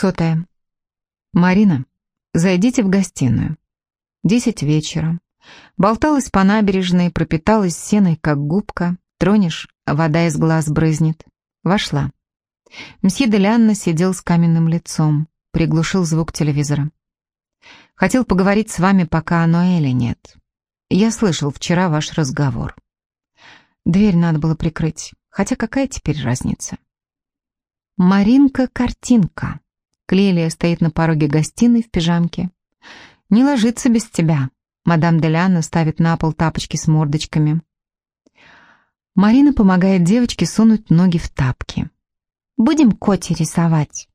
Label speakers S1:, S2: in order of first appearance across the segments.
S1: Сотая. Марина, зайдите в гостиную. Десять вечера. Болталась по набережной, пропиталась сеной, как губка. Тронешь, вода из глаз брызнет. Вошла. Мсье Делянна сидел с каменным лицом, приглушил звук телевизора. «Хотел поговорить с вами, пока Ноэля нет. Я слышал вчера ваш разговор. Дверь надо было прикрыть, хотя какая теперь разница?» «Маринка-картинка». Клелия стоит на пороге гостиной в пижамке. «Не ложится без тебя». Мадам Деляна ставит на пол тапочки с мордочками. Марина помогает девочке сунуть ноги в тапки. «Будем коти рисовать».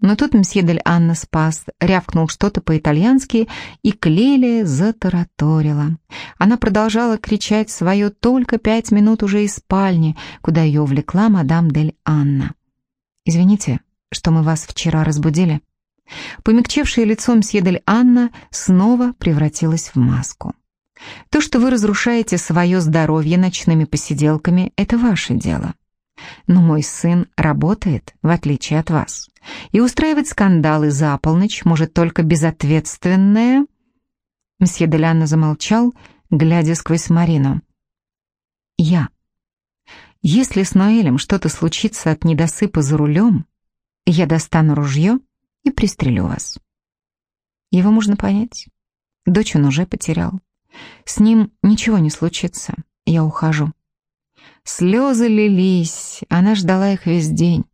S1: Но тут мсье Дель Анна спас, рявкнул что-то по-итальянски, и Клелия затараторила. Она продолжала кричать свое только пять минут уже из спальни, куда ее увлекла мадам Дель Анна. «Извините, что мы вас вчера разбудили». Помягчевшее лицо мсье Дель Анна снова превратилось в маску. То, что вы разрушаете свое здоровье ночными посиделками, это ваше дело. Но мой сын работает, в отличие от вас. И устраивать скандалы за полночь может только безответственная... Мсье Делянна замолчал, глядя сквозь Марину. «Я. Если с Ноэлем что-то случится от недосыпа за рулем, я достану ружье и пристрелю вас». Его можно понять. Дочь он уже потерял. С ним ничего не случится. Я ухожу. Слезы лились, она ждала их весь день.